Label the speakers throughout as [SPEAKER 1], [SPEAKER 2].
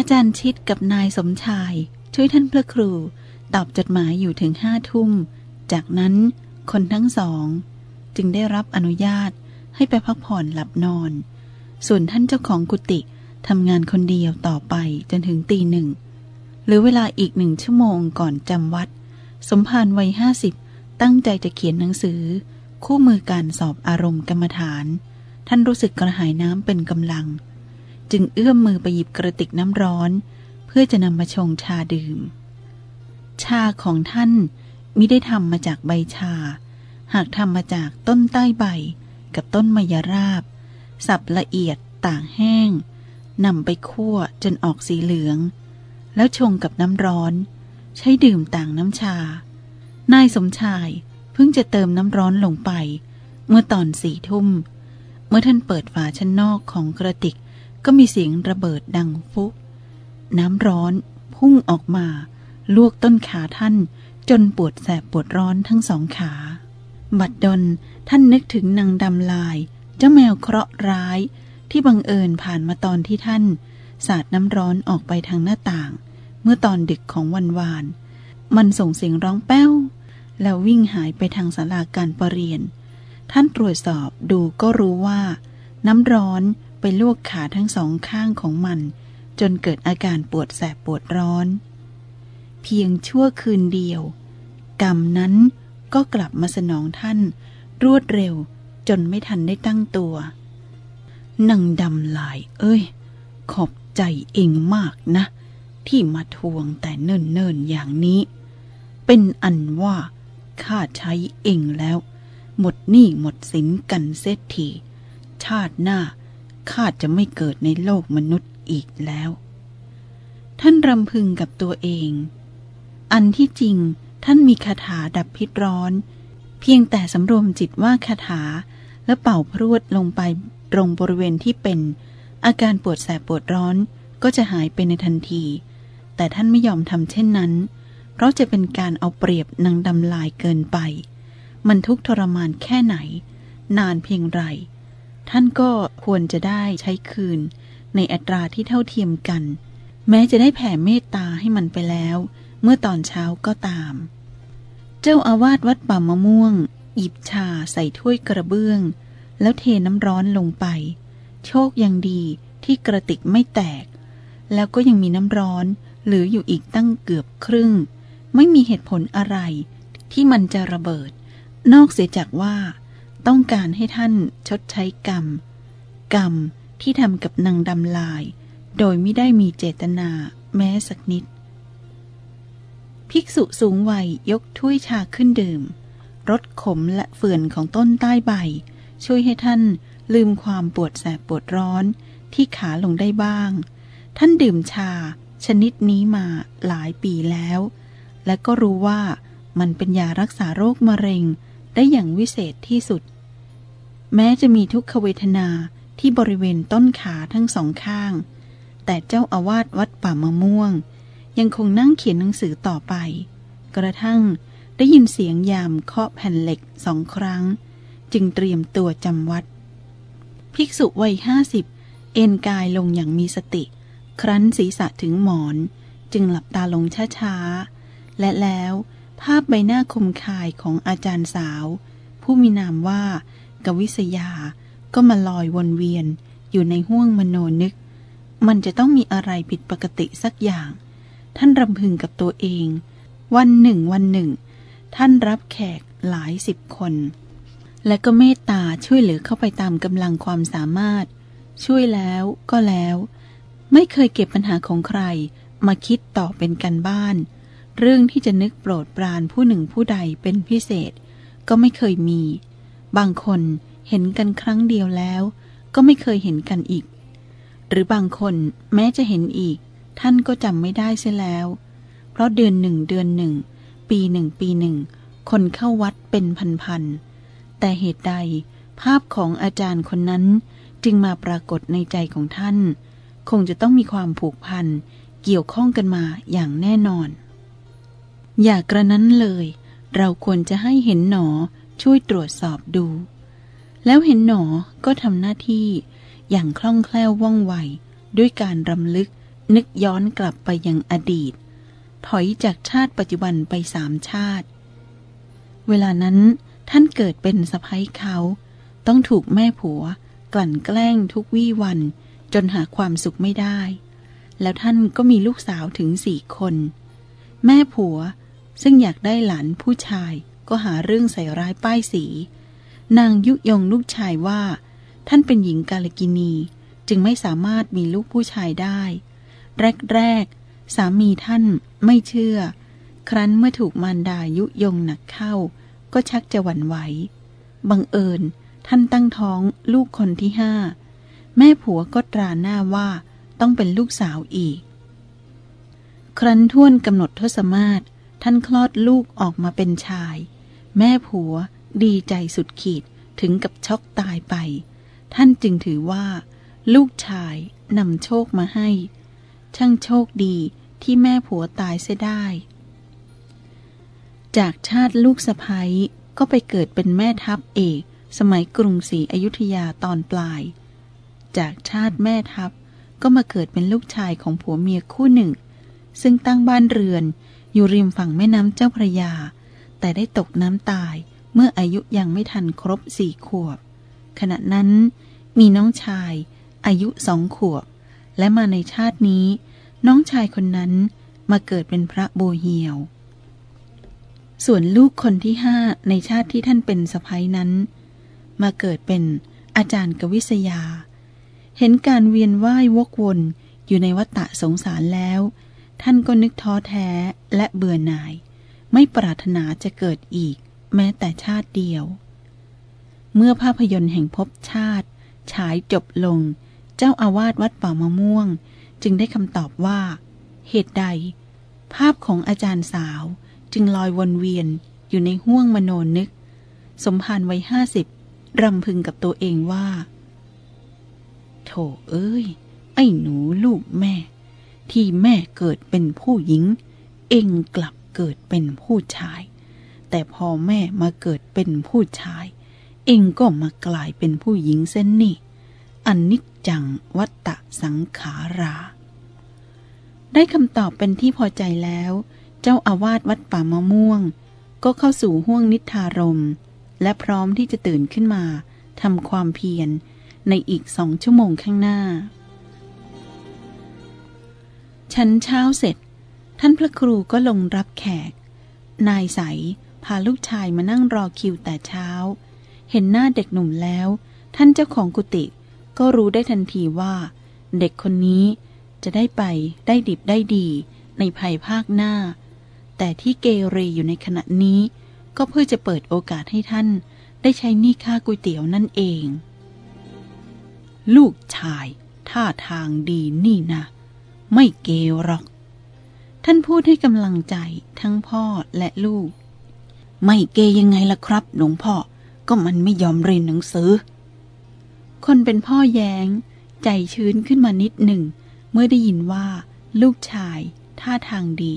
[SPEAKER 1] อาจารย์ชิดกับนายสมชาย ช่วยท่านพระครู ตอบจดหมายอยู่ถึงห้าทุ่ม จากนั้นคนทั้งสอง จึงได้รับอนุญาตให้ไปพักผ่อนหลับนอน ส่วนท่านเจ้าของกุฏิทำงานคนเดียวต่อไปจนถึงตีหนึ่ง หรือเวลาอีกหนึ่งชั่วโมงก่อนจำวัด สมภารวัยห้าสิบตั้งใจจะเขียนหนังสือ คู่มือการสอบอารมณ์กรรมฐาน ท่านรู้สึกกระหายน้ำเป็นกำลัง จึงเอื้อมมือไปหยิบกระติกน้ำร้อน เพื่อจะนำมาชงชาดื่ม ชาของท่านมิได้ทำมาจากใบชา หากทำมาจากต้นใต้ใบกับต้นมยราบ สับละเอียดต่างแห้งนำไปคั่วจนออกสีเหลือง แล้วชงกับน้ำร้อน ใช้ดื่มต่างน้ำชา นายสมชายเพิ่งจะเติมน้ำร้อนลงไป เมื่อตอนสี่ทุ่ม เมื่อท่านเปิดฝาชั้นนอกของกระติก ก็มีเสียงระเบิดดังฟุก น้ำร้อนพุ่งออกมา ลวกต้นขาท่าน จนปวดแสบปวดร้อนทั้งสองขา บัดดลท่านนึกถึงนางดำลาย เจ้าแมวเคราะห์ร้ายที่บังเอิญผ่านมาตอนที่ท่าน สาดน้ำร้อนออกไปทางหน้าต่าง เมื่อตอนดึกของวันวาน มันส่งเสียงร้องแป้ว แล้ววิ่งหายไปทางศาลาการประเรียน ท่านตรวจสอบดูก็รู้ว่า น้ำร้อน ไปลวกขาทั้งสองข้างของมัน จนเกิดอาการปวดแสบปวดร้อน เพียงชั่วคืนเดียว กรรมนั้นก็กลับมาสนองท่าน รวดเร็วจนไม่ทันได้ตั้งตัว นังดำลาย เอ้ย ขอบใจเองมากนะ ที่มาทวงแต่เนิ่นๆอย่างนี้ เป็นอันว่าข้าใช้เองแล้ว หมดหนี้หมดสินกันเสียทีชาติหน้า ข้าจะไม่เกิดในโลกมนุษย์อีกแล้ว ท่านรำพึงกับตัวเอง อันที่จริงท่านมีคาถาดับพิษร้อน เพียงแต่สำรวมจิตว่าคาถาและเป่าพรวดลงไปตรงบริเวณที่เป็น อาการปวดแสบปวดร้อนก็จะหายไปในทันที แต่ท่านไม่ยอมทำเช่นนั้น เพราะจะเป็นการเอาเปรียบนางดำลายเกินไป มันทุกทรมานแค่ไหน นานเพียงไร ท่านก็ควรจะได้ใช้คืน ในอัตราที่เท่าเทียมกัน แม้จะได้แผ่เมตตาให้มันไปแล้ว เมื่อตอนเช้าก็ตาม เจ้าอาวาสวัดป่ามะม่วง หยิบชาใส่ถ้วยกระเบื้อง แล้วเทน้ำร้อนลงไป โชคยังดีที่กระติกไม่แตก แล้วก็ยังมีน้ำร้อนเหลืออยู่อีกตั้งเกือบครึ่ง ไม่มีเหตุผลอะไรที่มันจะระเบิด นอกเสียจากว่า ต้องการให้ท่านชดใช้กรรม กรรมที่ทำกับนางดำลาย โดยไม่ได้มีเจตนาแม้สักนิด ภิกษุสูงวัยยกถ้วยชาขึ้นดื่มรสขมและเฟื่อนของต้นใต้ใบ ช่วยให้ท่านลืมความปวดแสบปวดร้อนที่ขาลงได้บ้าง ท่านดื่มชาชนิดนี้มาหลายปีแล้ว และก็รู้ว่ามันเป็นยารักษาโรคมะเร็ง ได้อย่างวิเศษที่สุด แม้จะมีทุกขเวทนาที่บริเวณต้นขาทั้งสองข้าง แต่เจ้าอาวาสวัดป่ามะม่วง ยังคงนั่งเขียนหนังสือต่อไป กระทั่งได้ยินเสียงยามเคาะแผ่นเหล็กสองครั้ง จึงเตรียมตัวจำวัด ภิกษุวัยห้าสิบเอนกายลงอย่างมีสติ ครั้นศีรษะถึงหมอน จึงหลับตาลงช้าๆ และแล้ว ภาพใบหน้าคมคายของอาจารย์สาว ผู้มีนามว่า กวิสยา ก็มาลอยวนเวียนอยู่ในห้วงมโนนึก มันจะต้องมีอะไรผิดปกติสักอย่าง ท่านรำพึงกับตัวเอง วันหนึ่งวันหนึ่ง ท่านรับแขกหลายสิบคน และก็เมตตาช่วยเหลือเข้าไปตามกำลังความสามารถ ช่วยแล้วก็แล้ว ไม่เคยเก็บปัญหาของใครมาคิดต่อเป็นกันบ้าน เรื่องที่จะนึกโปรดปรานผู้หนึ่งผู้ใดเป็นพิเศษ ก็ไม่เคยมี บางคนเห็นกันครั้งเดียวแล้ว ก็ไม่เคยเห็นกันอีก หรือบางคนแม้จะเห็นอีก ท่านก็จำไม่ได้เสียแล้ว เพราะเดือนหนึ่งเดือนหนึ่ง ปีหนึ่งปีหนึ่ง คนเข้าวัดเป็นพันๆ แต่เหตุใดภาพของอาจารย์คนนั้นจึงมาปรากฏในใจของท่าน คงจะต้องมีความผูกพันเกี่ยวข้องกันมาอย่างแน่นอน อย่ากระนั้นเลย เราควรจะให้เห็นหนอช่วยตรวจสอบดู แล้วเห็นหนอก็ทำหน้าที่อย่างคล่องแคล่วว่องไว ด้วยการรำลึกนึกย้อนกลับไปยังอดีต ถอยจากชาติปัจจุบันไปสามชาติ เวลานั้นท่านเกิดเป็นสะพ้ยเขา ต้องถูกแม่ผัว กลั่นแกล้งทุกวี่วัน จนหาความสุขไม่ได้ แล้วท่านก็มีลูกสาวถึงสี่คน แม่ผัว ซึ่งอยากได้หลานผู้ชายก็หาเรื่องใส่ร้ายป้ายสี นางยุยงลูกชายว่า ท่านเป็นหญิงกาลกินี จึงไม่สามารถมีลูกผู้ชายได้ แรกๆ สามีท่านไม่เชื่อ ครั้นเมื่อถูกมารดายุยงหนักเข้า ก็ชักจะหวั่นไหว บังเอิญท่านตั้งท้องลูกคนที่ห้า แม่ผัวก็ตราหน้าว่าต้องเป็นลูกสาวอีก ครั้นท่วนกำหนดทศมาศ ท่านคลอดลูกออกมาเป็นชาย แม่ผัวดีใจสุดขีดถึงกับช็อกตายไป ท่านจึงถือว่า ลูกชายนำโชคมาให้ ช่างโชคดีที่แม่ผัวตายเสียได้ จากชาติลูกสะพ้ยก็ไปเกิดเป็นแม่ทัพเอก สมัยกรุงศรีอยุธยาตอนปลาย จากชาติแม่ทัพก็มาเกิดเป็นลูกชายของผัวเมียคู่หนึ่ง ซึ่งตั้งบ้านเรือน อยู่ริมฝั่งแม่น้ำเจ้าพระยา แต่ได้ตกน้ำตายเมื่ออายุยังไม่ทันครบสี่ขวบ ขณะนั้นมีน้องชายอายุสองขวบ และมาในชาตินี้ น้องชายคนนั้นมาเกิดเป็นพระโบเฮียว ส่วนลูกคนที่ห้าในชาติที่ท่านเป็นสะพ้ยนั้น มาเกิดเป็นอาจารย์กวิษยา เห็นการเวียนว่ายวกวนอยู่ในวัฏฏะสงสารแล้ว ท่านก็นึกท้อแท้และเบื่อหน่าย ไม่ปรารถนาจะเกิดอีก แม้แต่ชาติเดียว เมื่อภาพยนตร์แห่งภพชาติฉายจบลง เจ้าอาวาสวัดป่ามะม่วง จึงได้คำตอบว่า เหตุใด ภาพของอาจารย์สาวจึงลอยวนเวียนอยู่ในห้วงมโนนึก สมภารวัยห้าสิบรำพึงกับตัวเองว่า โถเอ้ย ไอ้หนูลูกแม่ ที่แม่เกิดเป็นผู้หญิง เองกลับเกิดเป็นผู้ชาย แต่พอแม่มาเกิดเป็นผู้ชาย เองก็มากลายเป็นผู้หญิงเส้นนี่อันนิจจังวัตตะสังขารา ได้คำตอบเป็นที่พอใจแล้ว เจ้าอาวาสวัดป่ามะม่วง ก็เข้าสู่ห้วงนิทารม และพร้อมที่จะตื่นขึ้นมาทำความเพียรในอีกสองชั่วโมงข้างหน้า ชันเช้าเสร็จ ท่านพระครูก็ลงรับแขก นายใสพาลูกชายมานั่งรอคิวแต่เช้า เห็นหน้าเด็กหนุ่มแล้ว ท่านเจ้าของกุฏิก็รู้ได้ทันทีว่า เด็กคนนี้จะได้ไปได้ดิบได้ดีในภายภาคหน้า แต่ที่เกเรอยู่ในขณะนี้ ก็เพื่อจะเปิดโอกาสให้ท่านได้ใช้นี่ค่าก๋วยเตี๋ยวนั่นเอง ลูกชายท่าทางดีนี่นะ ไม่เกวหรอก ท่านพูดให้กำลังใจทั้งพ่อและลูก ไม่เกยังไงล่ะครับ หลวงพ่อก็มันไม่ยอมเรียนหนังสือ คนเป็นพ่อแยง้ง ใจชื้นขึ้นมานิดหนึ่ง เมื่อได้ยินว่า ลูกชายท่าทางดี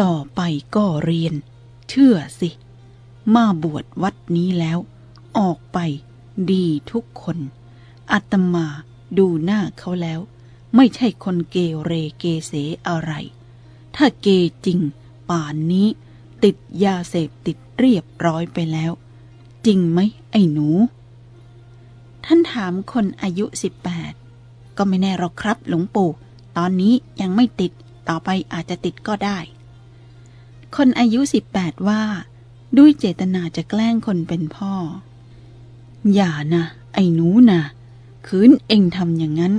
[SPEAKER 1] ต่อไปก็เรียน เชื่อสิ มาบวชวัดนี้แล้ว ออกไปดีทุกคนอัตมาดูหน้าเขาแล้ว ไม่ใช่คนเกเรเกเสอะไร ถ้าเกจริง ป่านนี้ ติดยาเสพติดเรียบร้อยไปแล้ว จริงไหมไอ้หนู ท่านถามคนอายุสิบแปดก็ไม่แน่หรอกครับหลวงปู่ ตอนนี้ยังไม่ติด ต่อไปอาจจะติดก็ได้ คนอายุสิบแปดว่า ด้วยเจตนาจะแกล้งคนเป็นพ่อ อย่านะ ไอ้หนูนะคืนเองทำอย่างนั้น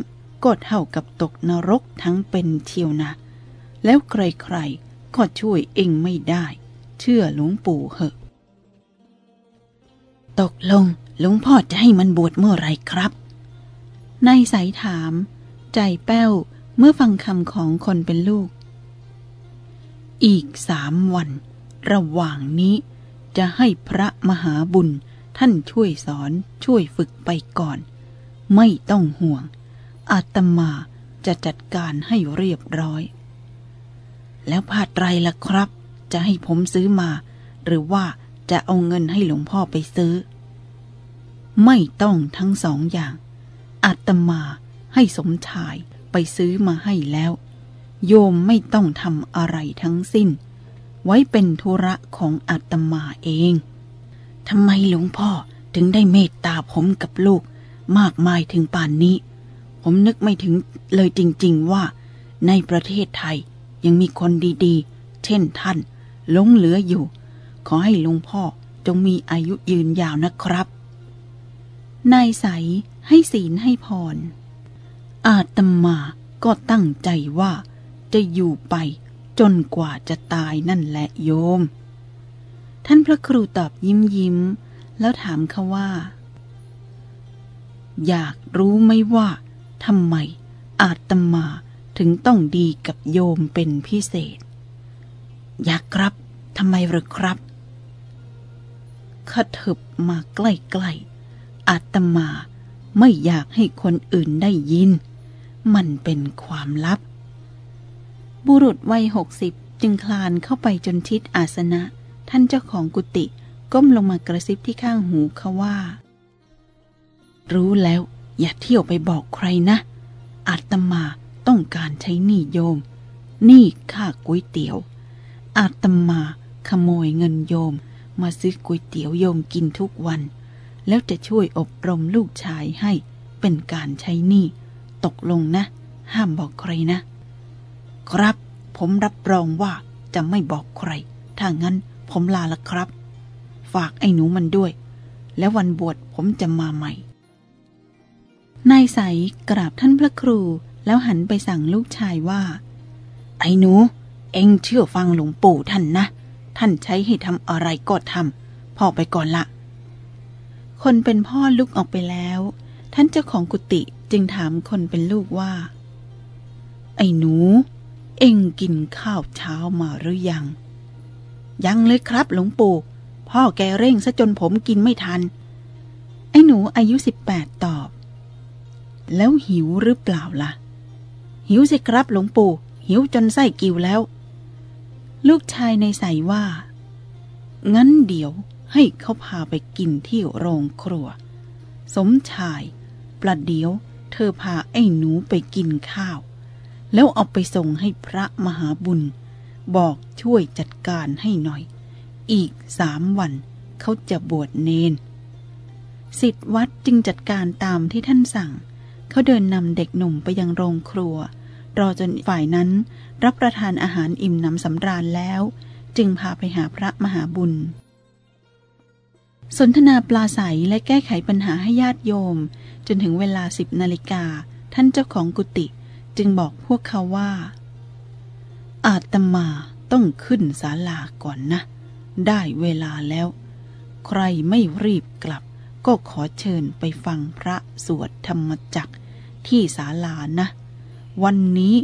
[SPEAKER 1] ก็เท่ากับตกนรกทั้งเป็นเทียวนะ แล้วใครๆก็ช่วยเองไม่ได้ เชื่อหลวงปู่เหอะ ตกลงหลวงพ่อจะให้มันบวชเมื่อไรครับ นายสายถาม ใจแป้วเมื่อฟังคำของคนเป็นลูก อีกสามวัน ระหว่างนี้จะให้พระมหาบุญท่านช่วยสอนช่วยฝึกไปก่อน ไม่ต้องห่วง อาตมาจะจัดการให้เรียบร้อย แล้วผ้าไตรล่ะครับ จะให้ผมซื้อมา หรือว่าจะเอาเงินให้หลวงพ่อไปซื้อ ไม่ต้องทั้งสองอย่าง อาตมาให้สมชายไปไปซื้อมาให้แล้ว โยมไม่ต้องทำอะไรทั้งสิ้น ไว้เป็นธุระของอาตมาเองทำไมหลวงพ่อถึงได้เมตตาผมกับลูกมากมายถึงป่านนี้ ผมนึกไม่ถึงเลยจริง ๆ ว่า ในประเทศไทยยังมีคนดีๆ เช่นท่านหลงเหลืออยู่ ขอให้ลวงพ่อจงมีอายุยืนยาวนะครับนายใสให้ศีลให้พร อาตมาก็ตั้งใจว่าจะอยู่ไปจนกว่าจะตายนั่นแหละโยม ท่านพระครูตอบยิ้มยิ้ม แล้วถามเขาว่า อยากรู้ไหมว่า ทำไมอาตมาถึงต้องดีกับโยมเป็นพิเศษ อยากครับทำไมหรือครับขถึบมาใกล้ๆอาตมาไม่อยากให้คนอื่นได้ยิน มันเป็นความลับ บุรุษวัยหกสิบจึงคลานเข้าไปจนชิดอาสนะ ท่านเจ้าของกุฏิก้มลงมากระซิบที่ข้างหูเขาว่า รู้แล้ว อย่าเที่ยวไปบอกใครนะ อาตมาต้องการใช้หนี้โยม หนี้ค่าก๋วยเตี๋ยว อาตมาขโมยเงินโยม มาซื้อก๋วยเตี๋ยวโยมกินทุกวัน แล้วจะช่วยอบรมลูกชายให้เป็นการใช้หนี้ ตกลงนะ ห้ามบอกใครนะ ครับ ผมรับรองว่าจะไม่บอกใคร ถ้างั้นผมลาละครับ ฝากไอ้หนูมันด้วย แล้ววันบวชผมจะมาใหม่ นายใสกราบท่านพระครูแล้วหันไปสั่งลูกชายว่า ไอ้หนู เอ็งเชื่อฟังหลวงปู่ท่านนะ ท่านใช้ให้ทำอะไรก็ทำพ่อไปก่อนละ คนเป็นพ่อลุกออกไปแล้ว ท่านเจ้าของกุฏิจึงถามคนเป็นลูกว่า ไอ้หนู เอ็งกินข้าวเช้ามาหรือยัง ยังเลยครับหลวงปู่ พ่อแกเร่งซะจนผมกินไม่ทัน ไอ้หนูอายุสิบแปดตอบ แล้วหิวหรือเปล่าล่ะ หิวสิครับหลวงปู่ หิวจนไส้กิวแล้ว ลูกชายในใส่ว่า งั้นเดี๋ยวให้เขาพาไปกินที่โรงครัว สมชาย ประเดี๋ยว เธอพาไอ้หนูไปกินข้าว แล้วเอาไปส่งให้พระมหาบุญ บอกช่วยจัดการให้หน่อย อีกสามวันเขาจะบวชเนนสิทธิวัดจึงจัดการตามที่ท่านสั่ง เขาเดินนำเด็กหนุ่มไปยังโรงครัว รอจนฝ่ายนั้นรับประทานอาหารอิ่มหนำสำราญแล้ว จึงพาไปหาพระมหาบุญ สนทนาปลาใสและแก้ไขปัญหาให้ญาติโยม จนถึงเวลาสิบนาฬิกาท่านเจ้าของกุฏิจึงบอกพวกเขาว่า อาตมาต้องขึ้นศาลาก่อนนะ ได้เวลาแล้ว ใครไม่รีบกลับก็ขอเชิญไปฟังพระสวดธรรมจักร ที่ศาลานะ วันนี้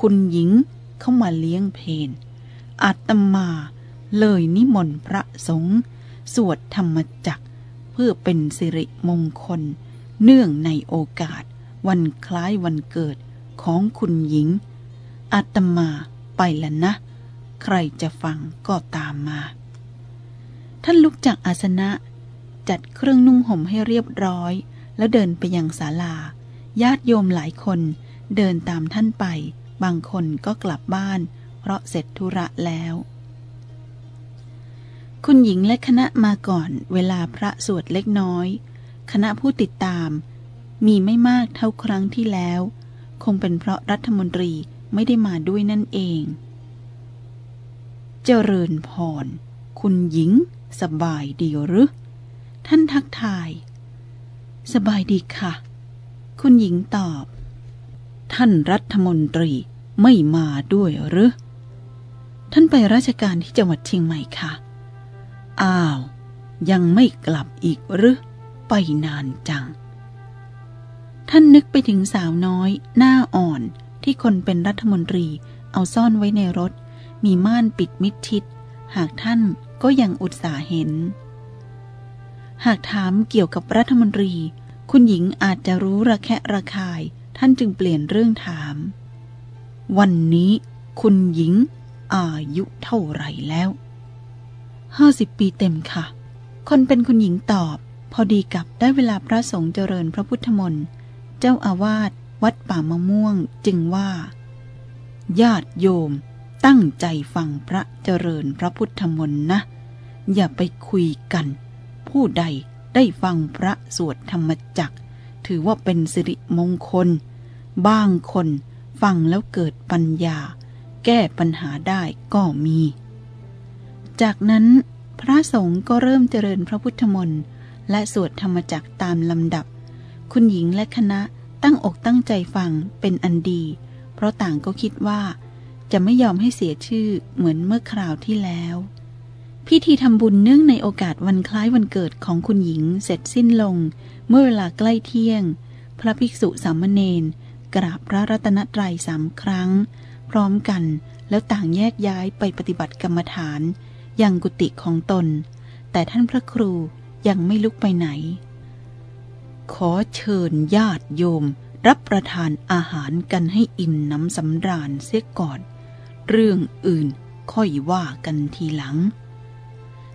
[SPEAKER 1] คุณหญิงเข้ามาเลี้ยงเพนอาตมาเลยนิมนต์พระสงฆ์สวดธรรมจักเพื่อเป็นสิริมงคล เนื่องในโอกาส วันคล้ายวันเกิดของคุณหญิง อาตมาไปแล้วนะ ใครจะฟังก็ตามมา ท่านลุกจากอาสนะ จัดเครื่องนุ่งห่มให้เรียบร้อย แล้วเดินไปยังศาลา ญาติโยมหลายคนเดินตามท่านไป บางคนก็กลับบ้าน เพราะเสร็จธุระแล้ว คุณหญิงและคณะมาก่อนเวลาพระสวดเล็กน้อย คณะผู้ติดตาม มีไม่มากเท่าครั้งที่แล้ว คงเป็นเพราะรัฐมนตรีไม่ได้มาด้วยนั่นเอง เจริญพร คุณหญิง สบายดีหรือ ท่านทักทาย สบายดีค่ะ คุณหญิงตอบ ท่านรัฐมนตรีไม่มาด้วยหรือ ท่านไปราชการที่จังหวัดเชียงใหม่ค่ะ อ้าว ยังไม่กลับอีกหรือ ไปนานจัง ท่านนึกไปถึงสาวน้อย หน้าอ่อนที่คนเป็นรัฐมนตรีเอาซ่อนไว้ในรถ มีม่านปิดมิดชิด หากท่านก็ยังอุตส่าห์เห็น หากถามเกี่ยวกับรัฐมนตรี คุณหญิงอาจจะรู้ระแคะระคาย ท่านจึงเปลี่ยนเรื่องถาม วันนี้คุณหญิงอายุเท่าไหร่แล้ว ห้าสิบปีเต็มค่ะ คนเป็นคุณหญิงตอบ พอดีกับได้เวลาพระสงฆ์เจริญพระพุทธมนต์ เจ้าอาวาสวัดป่ามะม่วงจึงว่า ญาติโยมตั้งใจฟังพระเจริญพระพุทธมนต์นะ อย่าไปคุยกัน ผู้ใด ได้ฟังพระสวดธรรมจักถือว่าเป็นสิริมงคลบางคนฟังแล้วเกิดปัญญา แก้ปัญหาได้ก็มี จากนั้นพระสงฆ์ก็เริ่มเจริญพระพุทธมนต์และสวดธรรมจักตามลำดับ คุณหญิงและคณะตั้งอกตั้งใจฟังเป็นอันดี เพราะต่างก็คิดว่า จะไม่ยอมให้เสียชื่อเหมือนเมื่อคราวที่แล้ว พิธีทำบุญเนื่องในโอกาสวันคล้ายวันเกิดของคุณหญิงเสร็จสิ้นลง เมื่อเวลาใกล้เที่ยง พระภิกษุสามเณรกราบพระรัตนตรัยสามครั้ง พร้อมกันแล้วต่างแยกย้ายไปปฏิบัติกรรมฐาน ยังกุฏิของตน แต่ท่านพระครูยังไม่ลุกไปไหน ขอเชิญญาติโยม รับประทานอาหารกันให้อิ่มน้ำสำราญเสียก่อน เรื่องอื่นค่อยว่ากันทีหลัง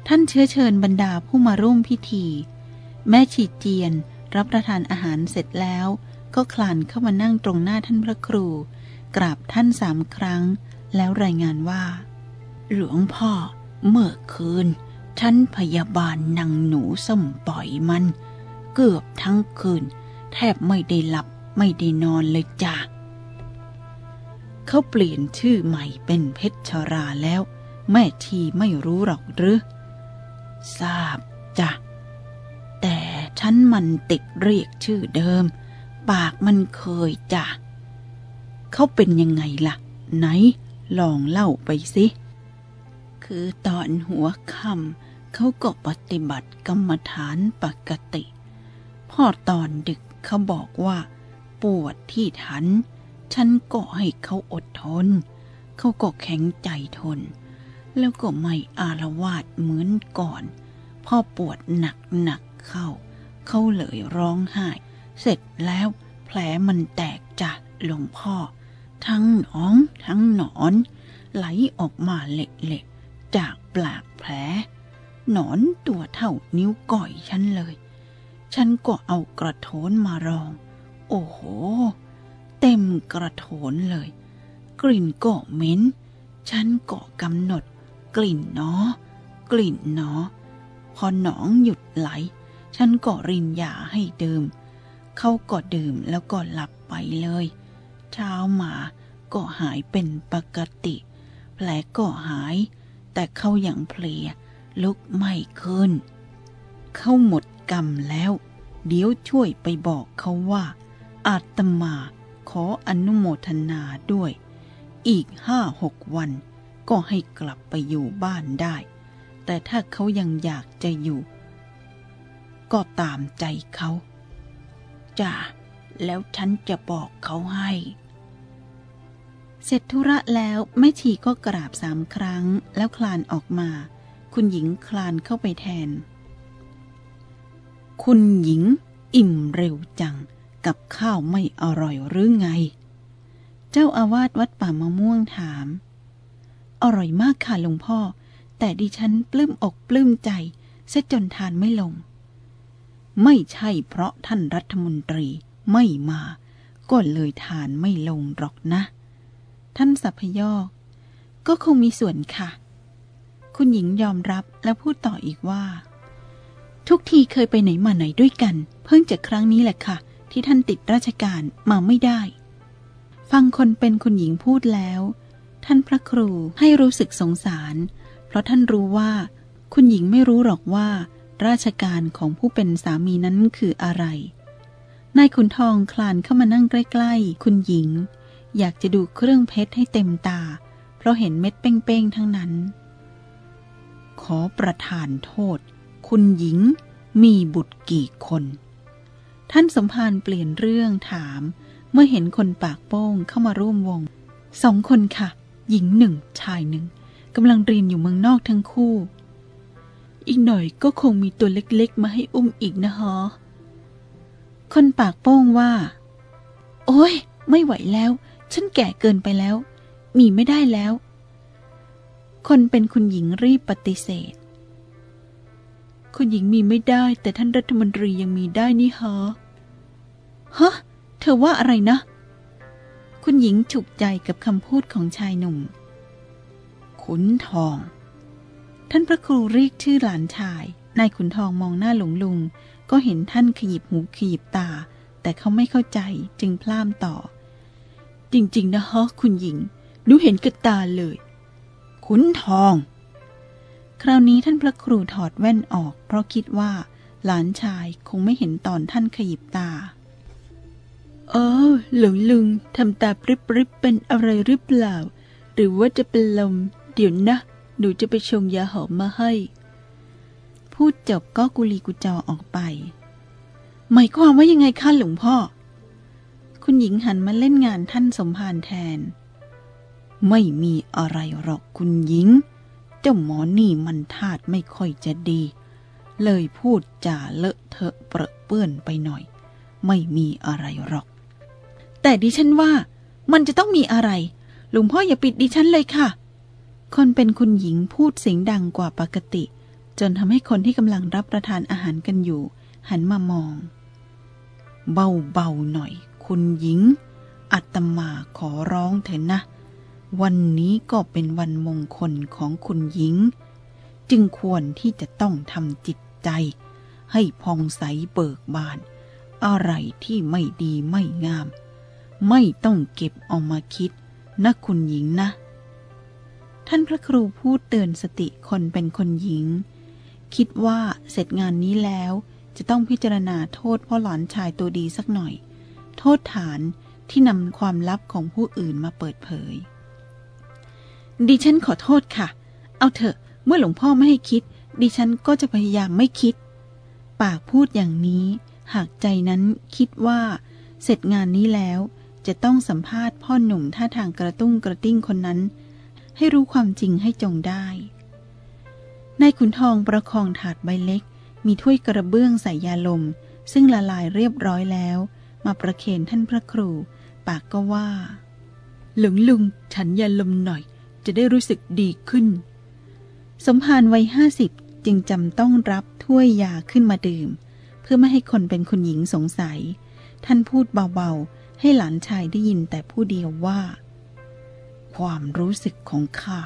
[SPEAKER 1] ท่านเชื้อเชิญบรรดาผู้มาร่วมพิธี แม่ฉีดเจียนรับประทานอาหารเสร็จแล้ว ก็คลานเข้ามานั่งตรงหน้าท่านพระครู กราบท่านสามครั้ง แล้วรายงานว่า หลวงพ่อเมื่อคืนฉันพยาบาลนางหนูส้มปล่อยมัน เกือบทั้งคืน แทบไม่ได้หลับไม่ได้นอนเลยจ้ะเขาเปลี่ยนชื่อใหม่เป็นเพชรชราแล้ว แม่ทีไม่รู้หรอกหรือ ทราบจ้ะ แต่ฉันมันติดเรียกชื่อเดิม ปากมันเคยจ้ะ เขาเป็นยังไงล่ะ ไหนลองเล่าไปสิ คือตอนหัวค่ำเขาก็ปฏิบัติกรรมฐานปกติ พอตอนดึกเขาบอกว่า ปวดที่ทัน ฉันก็ให้เขาอดทน เขาก็แข็งใจทน แล้วก็ไม่อารวาสเหมือนก่อน พอปวดหนักหนักเข้า เขาเลยร้องไห้ เสร็จแล้วแผลมันแตกจ้ะหลวงพ่อ ทั้งหนองทั้งหนอน ไหลออกมาเละๆจากปากแผล หนอนตัวเท่านิ้วก้อยฉันเลย ฉันก็เอากระโถนมารอง โอ้โห เต็มกระโถนเลย กลิ่นก็เหม็นฉันก็กำหนด กลิ่นเนาะกลิ่นเนาะพอหนองหยุดไหล ฉันก็รินยาให้ดื่ม เขาก็ดื่มแล้วก็หลับไปเลย เช้ามาก็หายเป็นปกติ แผลก็หาย แต่เขาอย่างเพลียลุกไม่ขึ้น เขาหมดกรรมแล้ว เดี๋ยวช่วยไปบอกเขาว่า อาตมาขออนุโมทนาด้วย อีกห้าหกวัน ก็ให้กลับไปอยู่บ้านได้ แต่ถ้าเขายังอยากจะอยู่ ก็ตามใจเขาจ้าแล้วฉันจะบอกเขาให้ เสร็จธุระแล้วแม่ชีก็กราบสามครั้งแล้วคลานออกมา คุณหญิงคลานเข้าไปแทน คุณหญิงอิ่มเร็วจังกับข้าวไม่อร่อยหรือไง เจ้าอาวาสวัดป่ามะม่วงถาม อร่อยมากค่ะหลวงพ่อ แต่ดิฉันปลื้มอกปลื้มใจเสียจนทานไม่ลง ไม่ใช่เพราะท่านรัฐมนตรีไม่มา ก็เลยทานไม่ลงหรอกนะ ท่านสัพยอกก็คงมีส่วนค่ะ คุณหญิงยอมรับแล้วพูดต่ออีกว่า ทุกทีเคยไปไหนมาไหนด้วยกัน เพิ่งจากครั้งนี้แหละค่ะ ที่ท่านติดราชการมาไม่ได้ ฟังคนเป็นคุณหญิงพูดแล้ว ท่านพระครูให้รู้สึกสงสาร เพราะท่านรู้ว่า คุณหญิงไม่รู้หรอกว่า ราชการของผู้เป็นสามีนั้นคืออะไร นายขุนทองคลานเข้ามานั่งใกล้ๆ คุณหญิง อยากจะดูเครื่องเพชรให้เต็มตา เพราะเห็นเม็ดเป้งๆทั้งนั้น ขอประทานโทษ คุณหญิงมีบุตรกี่คน ท่านสมภารเปลี่ยนเรื่องถาม เมื่อเห็นคนปากโป้งเข้ามาร่วมวงสองคนค่ะ หญิงหนึ่งชายหนึ่งกำลังเรียนอยู่เมืองนอกทั้งคู่ อีกหน่อยก็คงมีตัวเล็กๆ มาให้อุ้มอีกนะฮะคนปากโป้งว่า โอ้ย ไม่ไหวแล้ว ฉันแก่เกินไปแล้ว มีไม่ได้แล้ว คนเป็นคุณหญิงรีบปฏิเสธ คุณหญิงมีไม่ได้แต่ท่านรัฐมนตรียังมีได้นี่ฮะฮะ เธอว่าอะไรนะ คุณหญิงฉุกใจกับคำพูดของชายหนุ่ม ขุนทอง ท่านพระครูเรียกชื่อหลานชาย นายขุนทองมองหน้าหลวงลุง ก็เห็นท่านขยิบหูขยิบตา แต่เขาไม่เข้าใจจึงพล่ามต่อ จริง ๆ นะฮะคุณหญิงดูเห็นกับตาเลย ขุนทอง คราวนี้ท่านพระครูถอดแว่นออก เพราะคิดว่า หลานชายคงไม่เห็นตอนท่านขยิบตา ออหลวงลุงทำตาปริบปริบเป็นอะไรหรือเปล่า หรือว่าจะเป็นลม เดี๋ยวนะ หนูจะไปชงยาหอมมาให้ พูดจบก็กุลีกุจอออกไป หมายความว่ายังไงคะหลวงพ่อ คุณหญิงหันมาเล่นงานท่านสมภารแทน ไม่มีอะไรหรอกคุณหญิง เจ้าหมอนี่มันทาดไม่ค่อยจะดี เลยพูดจาเลอะเทอะเปรอะเปื้อนไปหน่อย ไม่มีอะไรหรอก แต่ดิฉันว่ามันจะต้องมีอะไร หลวงพ่ออย่าปิดดิฉันเลยค่ะ คนเป็นคุณหญิงพูดเสียงดังกว่าปกติ จนทำให้คนที่กำลังรับประทานอาหารกันอยู่ หันมามอง เบาๆหน่อย คุณหญิง อัตมาขอร้องเถอะนะ วันนี้ก็เป็นวันมงคลของคุณหญิง จึงควรที่จะต้องทำจิตใจ ให้พองใสเบิกบาน อะไรที่ไม่ดีไม่งาม ไม่ต้องเก็บเอามาคิดนะคุณหญิงนะ ท่านพระครูพูดเตือนสติคนเป็นคนหญิง คิดว่าเสร็จงานนี้แล้วจะต้องพิจารณาโทษพ่อหลานชายตัวดีสักหน่อย โทษฐานที่นำความลับของผู้อื่นมาเปิดเผย ดิฉันขอโทษค่ะ เอาเถอะเมื่อหลวงพ่อไม่ให้คิด ดิฉันก็จะพยายามไม่คิด ปากพูดอย่างนี้ หากใจนั้นคิดว่า เสร็จงานนี้แล้ว จะต้องสัมภาษณ์พ่อหนุ่มท่าทางกระตุ้งกระติ้งคนนั้น ให้รู้ความจริงให้จงได้นายขุนทองประคองถาดใบเล็ก มีถ้วยกระเบื้องใส่ยาลม ซึ่งละลายเรียบร้อยแล้ว มาประเคนท่านพระครู ปากก็ว่า หลวงลุงฉันยาลมหน่อย จะได้รู้สึกดีขึ้น สมภารวัยห้าสิบจึงจำต้องรับถ้วยยาขึ้นมาดื่ม เพื่อไม่ให้คนเป็นคุณหญิงสงสัย ท่านพูดเบาๆ ให้หลานชายได้ยินแต่ผู้เดียวว่า ความรู้สึกของข้า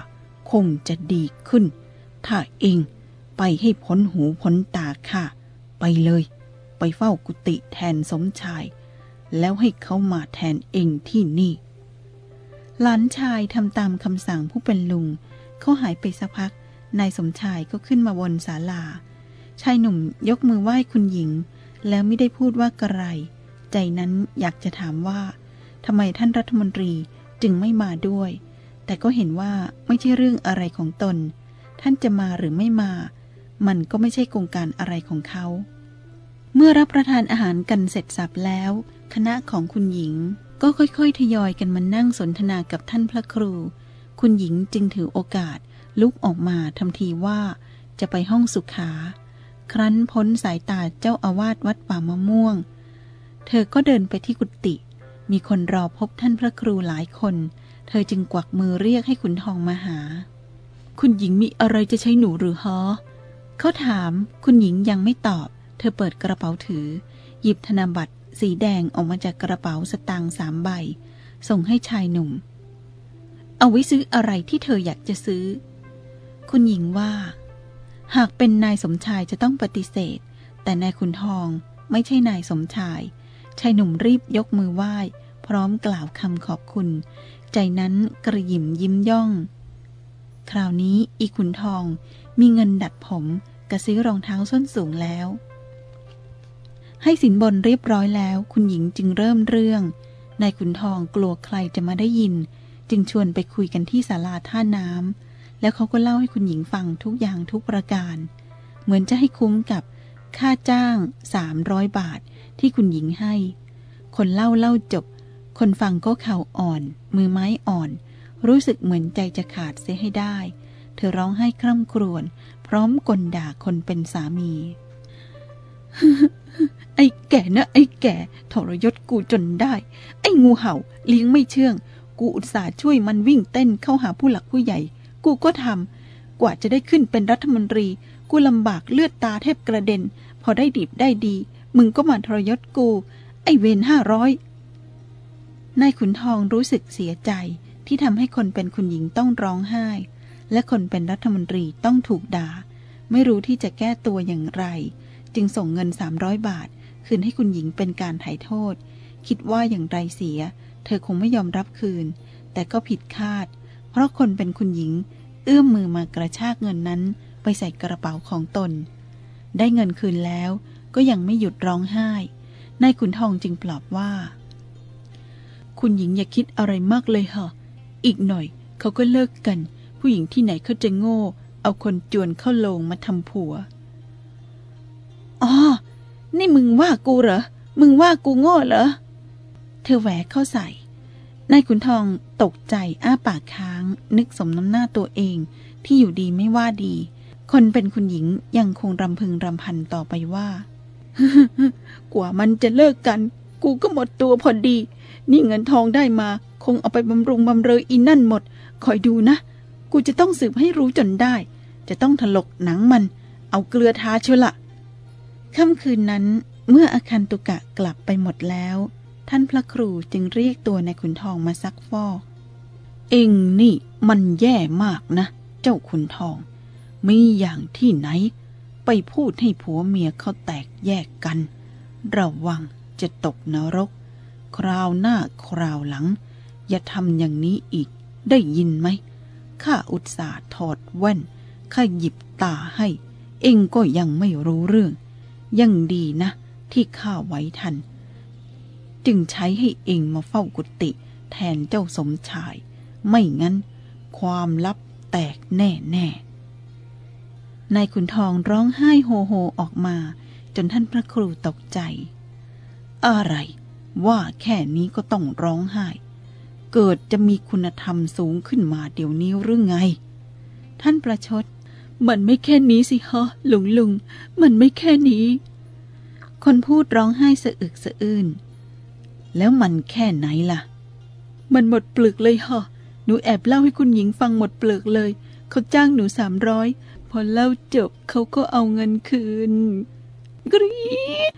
[SPEAKER 1] คงจะดีขึ้น ถ้าเองไปให้พ้นหูพ้นตาข้าไปเลย ไปเฝ้ากุฏิแทนสมชาย แล้วให้เขามาแทนเองที่นี่ หลานชายทำตามคำสั่งผู้เป็นลุง เขาหายไปสักพัก นายสมชายก็ขึ้นมาบนศาลา ชายหนุ่มยกมือไหว้คุณหญิง แล้วไม่ได้พูดว่ากระไร ใจนั้นอยากจะถามว่าทำไมท่านรัฐมนตรีจึงไม่มาด้วย แต่ก็เห็นว่าไม่ใช่เรื่องอะไรของตน ท่านจะมาหรือไม่มา มันก็ไม่ใช่โครงการอะไรของเขา เมื่อรับประทานอาหารกันเสร็จสับแล้ว คณะของคุณหญิง ก็ค่อยๆ ทยอยกันมานั่งสนทนากับท่านพระครู คุณหญิงจึงถือโอกาสลุกออกมาทำทีว่าจะไปห้องสุขา ครั้นพ้นสายตาเจ้าอาวาสวัดป่ามะม่วง เธอก็เดินไปที่กุฏิมีคนรอพบท่านพระครูหลายคน เธอจึงกวักมือเรียกให้ขุนทองมาหา คุณหญิงมีอะไรจะใช้หนูหรือฮะเขาถามคุณหญิงยังไม่ตอบ เธอเปิดกระเป๋าถือ หยิบธนบัตรสีแดงออกมาจากกระเป๋าสตางค์สามใบ ส่งให้ชายหนุ่ม เอาไว้ซื้ออะไรที่เธออยากจะซื้อ คุณหญิงว่า หากเป็นนายสมชายจะต้องปฏิเสธ แต่นายขุนทองไม่ใช่นายสมชาย ชายหนุ่มรีบยกมือไหว้ พร้อมกล่าวคำขอบคุณ ใจนั้นกระยิมยิ้มย่อง คราวนี้อีขุนทองมีเงินดัดผมกระซื้อรองเท้าส้นสูงแล้ว ให้สินบนเรียบร้อยแล้ว คุณหญิงจึงเริ่มเรื่องนายขุนทองกลัวใครจะมาได้ยิน จึงชวนไปคุยกันที่ศาลาท่าน้ำแล้วเขาก็เล่าให้คุณหญิงฟังทุกอย่างทุกประการ เหมือนจะให้คุ้มกับค่าจ้างสามร้อยบาท ที่คุณหญิงให้ คนเล่าเล่าจบ คนฟังก็เข่าอ่อน มือไม้อ่อน รู้สึกเหมือนใจจะขาดเสียให้ได้ เธอร้องไห้คร่ำครวญพร้อมกลด่าคนเป็นสามี ไอ้แก่นะไอ้แก่ทรยศกูจนได้ ไอ้งูเห่าเลี้ยงไม่เชื่อง กูอุตส่าห์ช่วยมันวิ่งเต้นเข้าหาผู้หลักผู้ใหญ่ กูก็ทำกว่าจะได้ขึ้นเป็นรัฐมนตรี กูลำบากเลือดตาแทบกระเด็น พอได้ดีบได้ดี มึงก็มาทรยศกู ไอเวนห้าร้อยนายขุนทองรู้สึกเสียใจที่ทำให้คนเป็นคุณหญิงต้องร้องไห้ และคนเป็นรัฐมนตรีต้องถูกด่า ไม่รู้ที่จะแก้ตัวอย่างไร จึงส่งเงิน 300 บาท คืนให้คุณหญิงเป็นการไถ่โทษ คิดว่าอย่างไรเสีย เธอคงไม่ยอมรับคืน แต่ก็ผิดคาด เพราะคนเป็นคุณหญิง เอื้อมมือมากระชากเงินนั้น ไปใส่กระเป๋าของตน ได้เงินคืนแล้ว ก็ยังไม่หยุดร้องไห้ นายขุนทองจึงปลอบว่า คุณหญิงอย่าคิดอะไรมากเลยเหรออีกหน่อยเขาก็เลิกกัน ผู้หญิงที่ไหนเขาจะโง่ เอาคนจวนเข้าโลงมาทำผัว อ๋อ นี่มึงว่ากูเหรอ มึงว่ากูโง่เหรอ เธอแหวกเข้าใส่ นายขุนทองตกใจอ้าปากค้าง นึกสมน้ำหน้าตัวเองที่อยู่ดีไม่ว่าดี คนเป็นคุณหญิงยังคงรำพึงรำพันต่อไปว่า กว่ามันจะเลิกกัน กูก็หมดตัวพอดี นี่เงินทองได้มา คงเอาไปบำรุงบำเรออีนั่นหมด คอยดูนะ กูจะต้องสืบให้รู้จนได้ จะต้องถลกหนังมัน เอาเกลือทาเชียละค่ำคืนนั้นเมื่ออาคันตุกะกลับไปหมดแล้ว ท่านพระครูจึงเรียกตัวนายขุนทองมาซักฟอก เองนี่มันแย่มากนะ เจ้าขุนทอง มีอย่างที่ไหน ไปพูดให้ผัวเมียเขาแตกแยกกัน ระวังจะตกนรก คราวหน้าคราวหลัง อย่าทำอย่างนี้อีก ได้ยินไหม ข้าอุตส่าห์ถอดแว่น ข้าหยิบตาให้ เองก็ยังไม่รู้เรื่อง ยังดีนะ ที่ข้าไว้ทัน จึงใช้ให้เองมาเฝ้ากุฏิแทนเจ้าสมชาย ไม่งั้น ความลับแตกแน่แน่ นายขุนทองร้องไห้โฮโฮออกมา จนท่านพระครูตกใจ อะไร ว่าแค่นี้ก็ต้องร้องไห้ เกิดจะมีคุณธรรมสูงขึ้นมาเดี๋ยวนี้หรือไง ท่านประชด มันไม่แค่นี้สิฮะลุงลุง มันไม่แค่นี้ คนพูดร้องไห้สะอึกสะอื้น แล้วมันแค่ไหนล่ะ มันหมดเปลือกเลยฮะหนูแอบเล่าให้คุณหญิงฟังหมดเปลือกเลย เขาจ้างหนูสามร้อย พอเล่าจบเขาก็เอาเงินคืน กรี๊ด